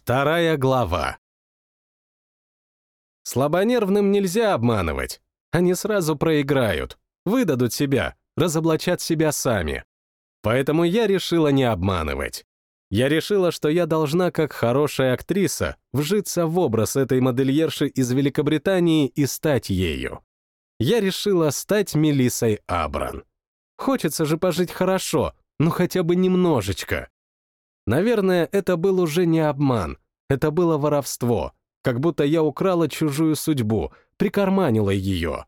Вторая глава. Слабонервным нельзя обманывать. Они сразу проиграют, выдадут себя, разоблачат себя сами. Поэтому я решила не обманывать. Я решила, что я должна, как хорошая актриса, вжиться в образ этой модельерши из Великобритании и стать ею. Я решила стать Мелиссой Абран. Хочется же пожить хорошо, ну хотя бы немножечко. Наверное, это был уже не обман, это было воровство, как будто я украла чужую судьбу, прикарманила ее.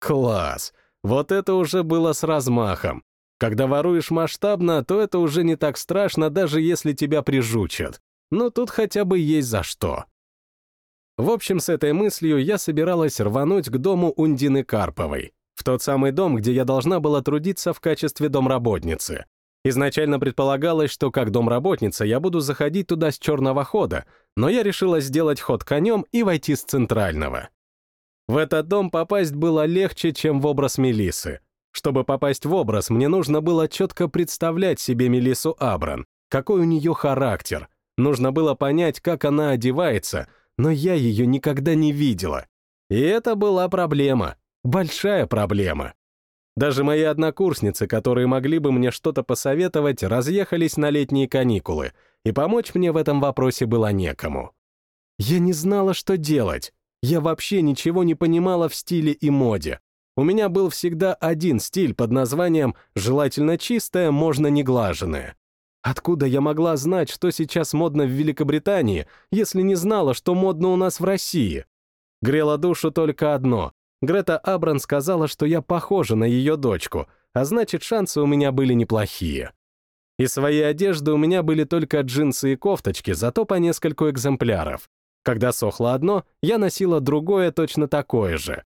Класс! Вот это уже было с размахом. Когда воруешь масштабно, то это уже не так страшно, даже если тебя прижучат. Но тут хотя бы есть за что. В общем, с этой мыслью я собиралась рвануть к дому Ундины Карповой, в тот самый дом, где я должна была трудиться в качестве домработницы. Изначально предполагалось, что как домработница я буду заходить туда с черного хода, но я решила сделать ход конем и войти с центрального. В этот дом попасть было легче, чем в образ Мелисы. Чтобы попасть в образ, мне нужно было четко представлять себе Мелису Абран, какой у нее характер. Нужно было понять, как она одевается, но я ее никогда не видела. И это была проблема, большая проблема. Даже мои однокурсницы, которые могли бы мне что-то посоветовать, разъехались на летние каникулы, и помочь мне в этом вопросе было некому. Я не знала, что делать. Я вообще ничего не понимала в стиле и моде. У меня был всегда один стиль под названием «желательно чистое, можно неглаженное». Откуда я могла знать, что сейчас модно в Великобритании, если не знала, что модно у нас в России? Грело душу только одно. Грета Абран сказала, что я похожа на ее дочку, а значит, шансы у меня были неплохие. Из своей одежды у меня были только джинсы и кофточки, зато по нескольку экземпляров. Когда сохло одно, я носила другое точно такое же.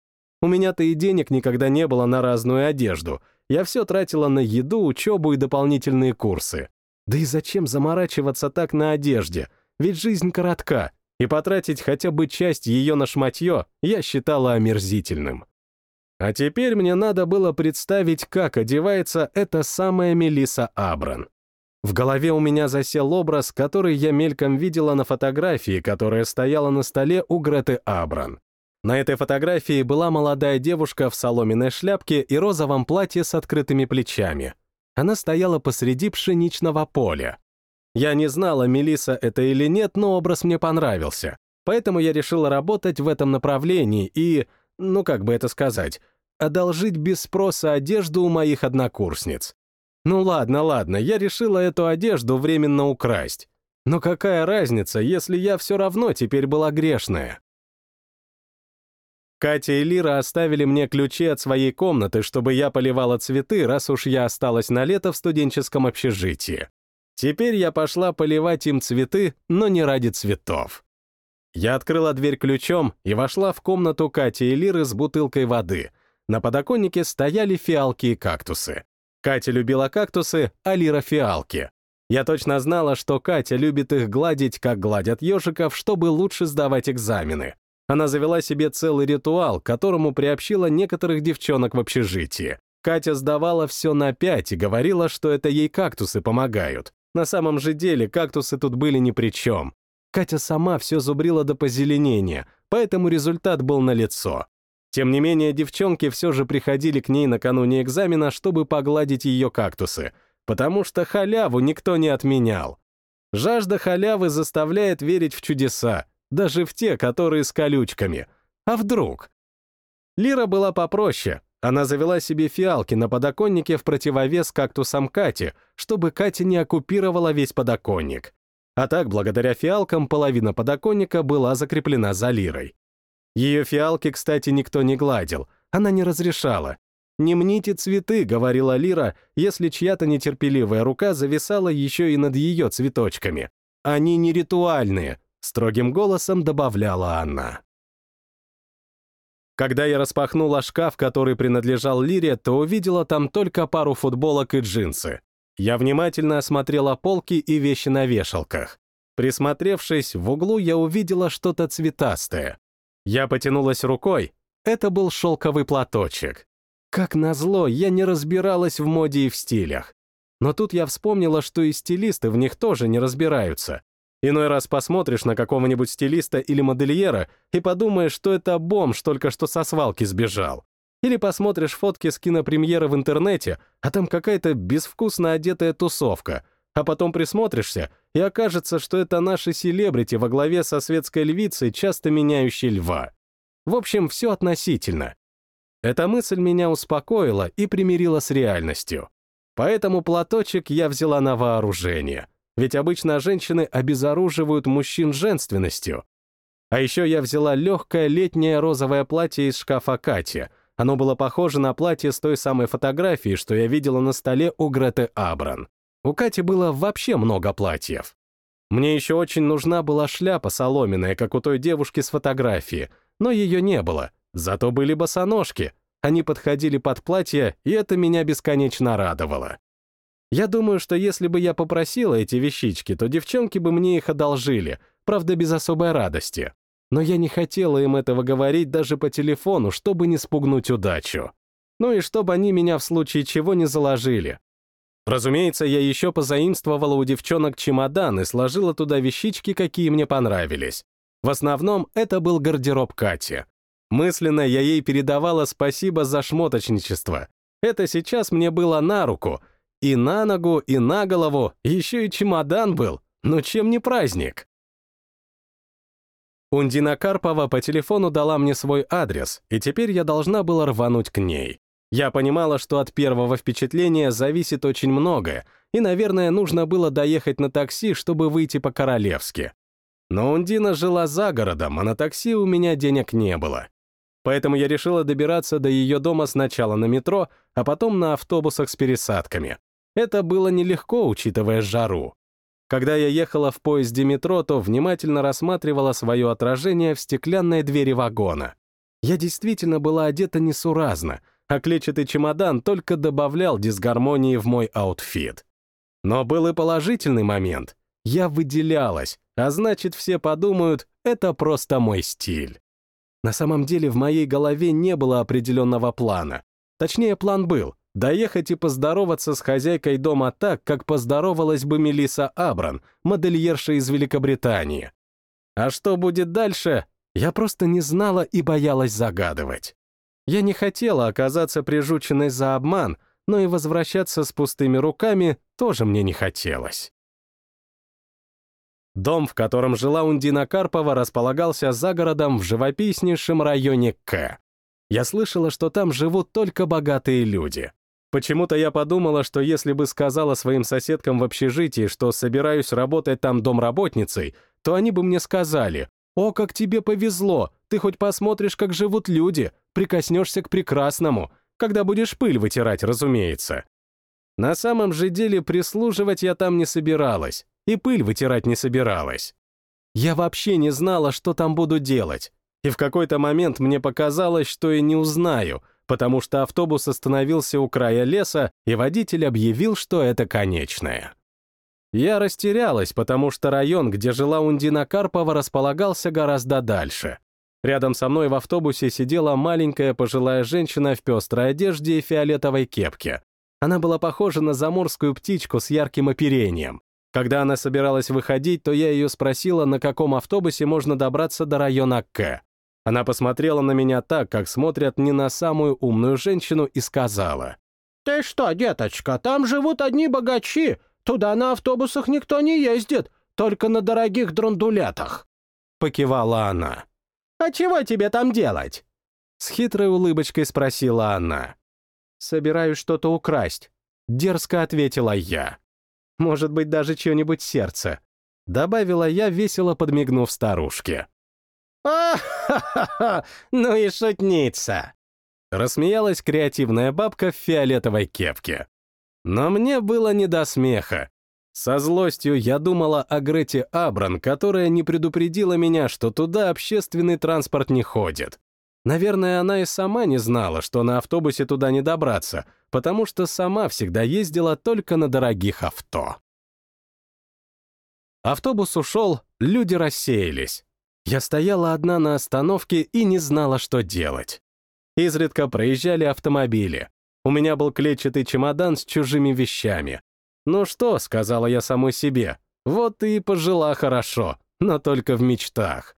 У меня-то и денег никогда не было на разную одежду. Я все тратила на еду, учебу и дополнительные курсы. Да и зачем заморачиваться так на одежде? Ведь жизнь коротка, и потратить хотя бы часть ее на шматье я считала омерзительным. А теперь мне надо было представить, как одевается эта самая Мелиса Абран. В голове у меня засел образ, который я мельком видела на фотографии, которая стояла на столе у Греты Абран. На этой фотографии была молодая девушка в соломенной шляпке и розовом платье с открытыми плечами. Она стояла посреди пшеничного поля. Я не знала, Мелиса это или нет, но образ мне понравился. Поэтому я решила работать в этом направлении и, ну как бы это сказать, одолжить без спроса одежду у моих однокурсниц. Ну ладно, ладно, я решила эту одежду временно украсть. Но какая разница, если я все равно теперь была грешная? Катя и Лира оставили мне ключи от своей комнаты, чтобы я поливала цветы, раз уж я осталась на лето в студенческом общежитии. Теперь я пошла поливать им цветы, но не ради цветов. Я открыла дверь ключом и вошла в комнату Кати и Лиры с бутылкой воды. На подоконнике стояли фиалки и кактусы. Катя любила кактусы, а Лира — фиалки. Я точно знала, что Катя любит их гладить, как гладят ежиков, чтобы лучше сдавать экзамены. Она завела себе целый ритуал, которому приобщила некоторых девчонок в общежитии. Катя сдавала все на пять и говорила, что это ей кактусы помогают. На самом же деле кактусы тут были ни при чем. Катя сама все зубрила до позеленения, поэтому результат был налицо. Тем не менее, девчонки все же приходили к ней накануне экзамена, чтобы погладить ее кактусы, потому что халяву никто не отменял. Жажда халявы заставляет верить в чудеса, даже в те, которые с колючками. А вдруг? Лира была попроще. Она завела себе фиалки на подоконнике в противовес кактусам Кати, чтобы Катя не оккупировала весь подоконник. А так, благодаря фиалкам, половина подоконника была закреплена за Лирой. Ее фиалки, кстати, никто не гладил, она не разрешала. «Не мните цветы», — говорила Лира, если чья-то нетерпеливая рука зависала еще и над ее цветочками. «Они не ритуальные, строгим голосом добавляла она. Когда я распахнула шкаф, который принадлежал Лире, то увидела там только пару футболок и джинсы. Я внимательно осмотрела полки и вещи на вешалках. Присмотревшись, в углу я увидела что-то цветастое. Я потянулась рукой. Это был шелковый платочек. Как назло, я не разбиралась в моде и в стилях. Но тут я вспомнила, что и стилисты в них тоже не разбираются. Иной раз посмотришь на какого-нибудь стилиста или модельера и подумаешь, что это бомж только что со свалки сбежал. Или посмотришь фотки с кинопремьеры в интернете, а там какая-то безвкусно одетая тусовка, а потом присмотришься, и окажется, что это наши селебрити во главе со светской львицей, часто меняющей льва. В общем, все относительно. Эта мысль меня успокоила и примирила с реальностью. Поэтому платочек я взяла на вооружение. Ведь обычно женщины обезоруживают мужчин женственностью. А еще я взяла легкое летнее розовое платье из шкафа Кати — оно было похоже на платье с той самой фотографии, что я видела на столе у Греты Абран. У Кати было вообще много платьев. Мне еще очень нужна была шляпа соломенная, как у той девушки с фотографии, но ее не было, зато были босоножки. Они подходили под платье, и это меня бесконечно радовало. Я думаю, что если бы я попросила эти вещички, то девчонки бы мне их одолжили, правда, без особой радости но я не хотела им этого говорить даже по телефону, чтобы не спугнуть удачу. Ну и чтобы они меня в случае чего не заложили. Разумеется, я еще позаимствовала у девчонок чемодан и сложила туда вещички, какие мне понравились. В основном это был гардероб Кати. Мысленно я ей передавала спасибо за шмоточничество. Это сейчас мне было на руку. И на ногу, и на голову, еще и чемодан был. Но чем не праздник? Ундина Карпова по телефону дала мне свой адрес, и теперь я должна была рвануть к ней. Я понимала, что от первого впечатления зависит очень многое, и, наверное, нужно было доехать на такси, чтобы выйти по-королевски. Но Ундина жила за городом, а на такси у меня денег не было. Поэтому я решила добираться до ее дома сначала на метро, а потом на автобусах с пересадками. Это было нелегко, учитывая жару. Когда я ехала в поезде метро, то внимательно рассматривала свое отражение в стеклянной двери вагона. Я действительно была одета несуразно, а клетчатый чемодан только добавлял дисгармонии в мой аутфит. Но был и положительный момент. Я выделялась, а значит, все подумают, это просто мой стиль. На самом деле в моей голове не было определенного плана. Точнее, план был, Доехать и поздороваться с хозяйкой дома так, как поздоровалась бы Мелиса Абран, модельерша из Великобритании. А что будет дальше, я просто не знала и боялась загадывать. Я не хотела оказаться прижученной за обман, но и возвращаться с пустыми руками тоже мне не хотелось. Дом, в котором жила Ундина Карпова, располагался за городом в живописнейшем районе К. Я слышала, что там живут только богатые люди. Почему-то я подумала, что если бы сказала своим соседкам в общежитии, что собираюсь работать там домработницей, то они бы мне сказали, «О, как тебе повезло! Ты хоть посмотришь, как живут люди, прикоснешься к прекрасному, когда будешь пыль вытирать, разумеется». На самом же деле прислуживать я там не собиралась, и пыль вытирать не собиралась. Я вообще не знала, что там буду делать, и в какой-то момент мне показалось, что и не узнаю — потому что автобус остановился у края леса, и водитель объявил, что это конечное. Я растерялась, потому что район, где жила Ундина Карпова, располагался гораздо дальше. Рядом со мной в автобусе сидела маленькая пожилая женщина в пестрой одежде и фиолетовой кепке. Она была похожа на заморскую птичку с ярким оперением. Когда она собиралась выходить, то я ее спросила, на каком автобусе можно добраться до района К. Она посмотрела на меня так, как смотрят не на самую умную женщину, и сказала. «Ты что, деточка, там живут одни богачи. Туда на автобусах никто не ездит, только на дорогих драндулетах». Покивала она. «А чего тебе там делать?» С хитрой улыбочкой спросила она. «Собираюсь что-то украсть», — дерзко ответила я. «Может быть, даже чье-нибудь сердце», — добавила я, весело подмигнув старушке. «А-ха-ха-ха! Ну и шутница!» Рассмеялась креативная бабка в фиолетовой кепке. Но мне было не до смеха. Со злостью я думала о Грете Абран, которая не предупредила меня, что туда общественный транспорт не ходит. Наверное, она и сама не знала, что на автобусе туда не добраться, потому что сама всегда ездила только на дорогих авто. Автобус ушел, люди рассеялись. Я стояла одна на остановке и не знала, что делать. Изредка проезжали автомобили. У меня был клетчатый чемодан с чужими вещами. «Ну что», — сказала я самой себе, Вот и пожила хорошо, но только в мечтах.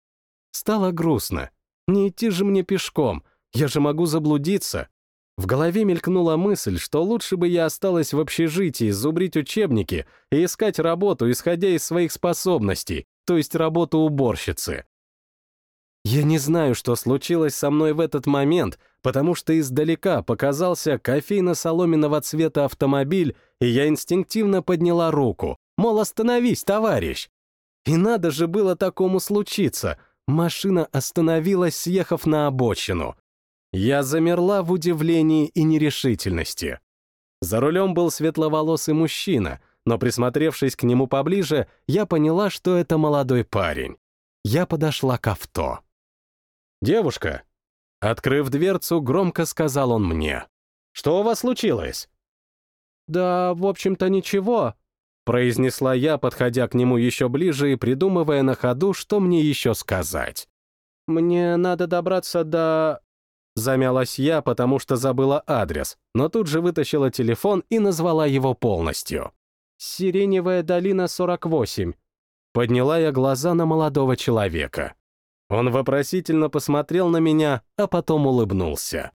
Стало грустно. Не идти же мне пешком, я же могу заблудиться. В голове мелькнула мысль, что лучше бы я осталась в общежитии, зубрить учебники и искать работу, исходя из своих способностей, то есть работу уборщицы. Я не знаю, что случилось со мной в этот момент, потому что издалека показался кофейно-соломенного цвета автомобиль, и я инстинктивно подняла руку, мол, остановись, товарищ. И надо же было такому случиться. Машина остановилась, съехав на обочину. Я замерла в удивлении и нерешительности. За рулем был светловолосый мужчина, но присмотревшись к нему поближе, я поняла, что это молодой парень. Я подошла к авто. «Девушка!» Открыв дверцу, громко сказал он мне. «Что у вас случилось?» «Да, в общем-то, ничего», произнесла я, подходя к нему еще ближе и придумывая на ходу, что мне еще сказать. «Мне надо добраться до...» Замялась я, потому что забыла адрес, но тут же вытащила телефон и назвала его полностью. «Сиреневая долина, 48». Подняла я глаза на молодого человека. Он вопросительно посмотрел на меня, а потом улыбнулся.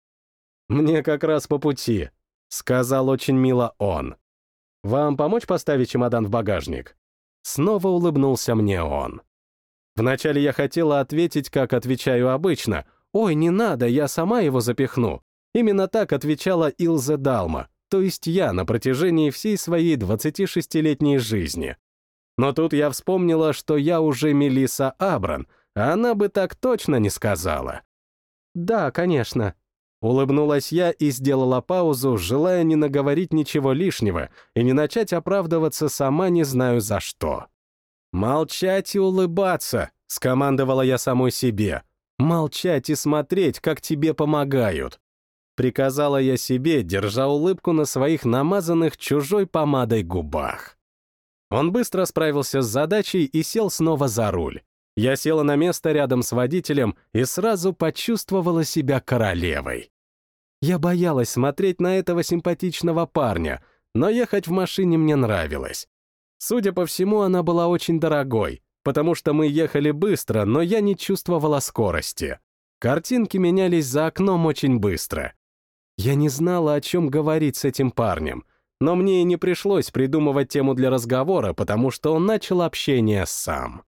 «Мне как раз по пути», — сказал очень мило он. «Вам помочь поставить чемодан в багажник?» Снова улыбнулся мне он. Вначале я хотела ответить, как отвечаю обычно — «Ой, не надо, я сама его запихну». Именно так отвечала Илза Далма, то есть я на протяжении всей своей 26-летней жизни. Но тут я вспомнила, что я уже Мелиса Абран, она бы так точно не сказала. «Да, конечно», Улыбнулась я и сделала паузу, желая не наговорить ничего лишнего и не начать оправдываться сама не знаю за что. «Молчать и улыбаться», — скомандовала я самой себе, Молчать и смотреть, как тебе помогают. Приказала я себе, держа улыбку на своих намазанных чужой помадой губах. Он быстро справился с задачей и сел снова за руль. Я села на место рядом с водителем и сразу почувствовала себя королевой. Я боялась смотреть на этого симпатичного парня, но ехать в машине мне нравилось. Судя по всему, она была очень дорогой, потому что мы ехали быстро, но я не чувствовала скорости. Картинки менялись за окном очень быстро. Я не знала, о чем говорить с этим парнем, но мне и не пришлось придумывать тему для разговора, потому что он начал общение сам.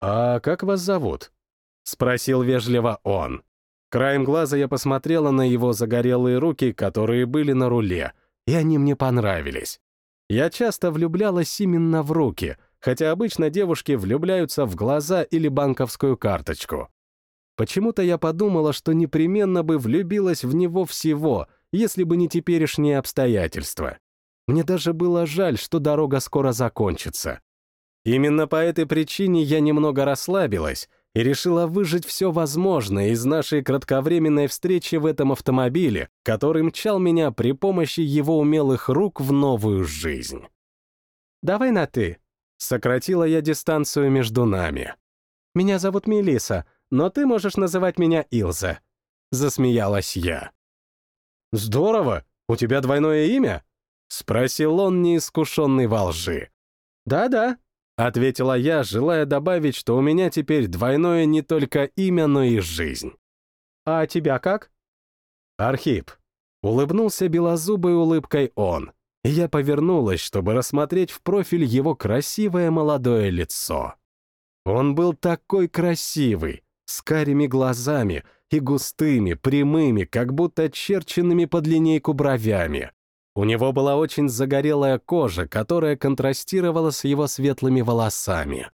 «А как вас зовут?» — спросил вежливо он. Краем глаза я посмотрела на его загорелые руки, которые были на руле, и они мне понравились. Я часто влюблялась именно в руки, хотя обычно девушки влюбляются в глаза или банковскую карточку. Почему-то я подумала, что непременно бы влюбилась в него всего, если бы не теперешние обстоятельства. Мне даже было жаль, что дорога скоро закончится. Именно по этой причине я немного расслабилась и решила выжить все возможное из нашей кратковременной встречи в этом автомобиле, который мчал меня при помощи его умелых рук в новую жизнь. «Давай на «ты», Сократила я дистанцию между нами. «Меня зовут Мелиса, но ты можешь называть меня Илза», — засмеялась я. «Здорово! У тебя двойное имя?» — спросил он, неискушенный во лжи. «Да-да», — ответила я, желая добавить, что у меня теперь двойное не только имя, но и жизнь. «А тебя как?» «Архип», — улыбнулся белозубой улыбкой он я повернулась, чтобы рассмотреть в профиль его красивое молодое лицо. Он был такой красивый, с карими глазами и густыми, прямыми, как будто черченными под линейку бровями. У него была очень загорелая кожа, которая контрастировала с его светлыми волосами.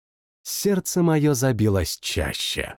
Сердце мое забилось чаще.